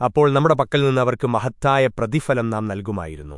അപ്പോൾ നമ്മുടെ പക്കൽ നിന്ന് അവർക്ക് മഹത്തായ പ്രതിഫലം നാം നൽകുമായിരുന്നു.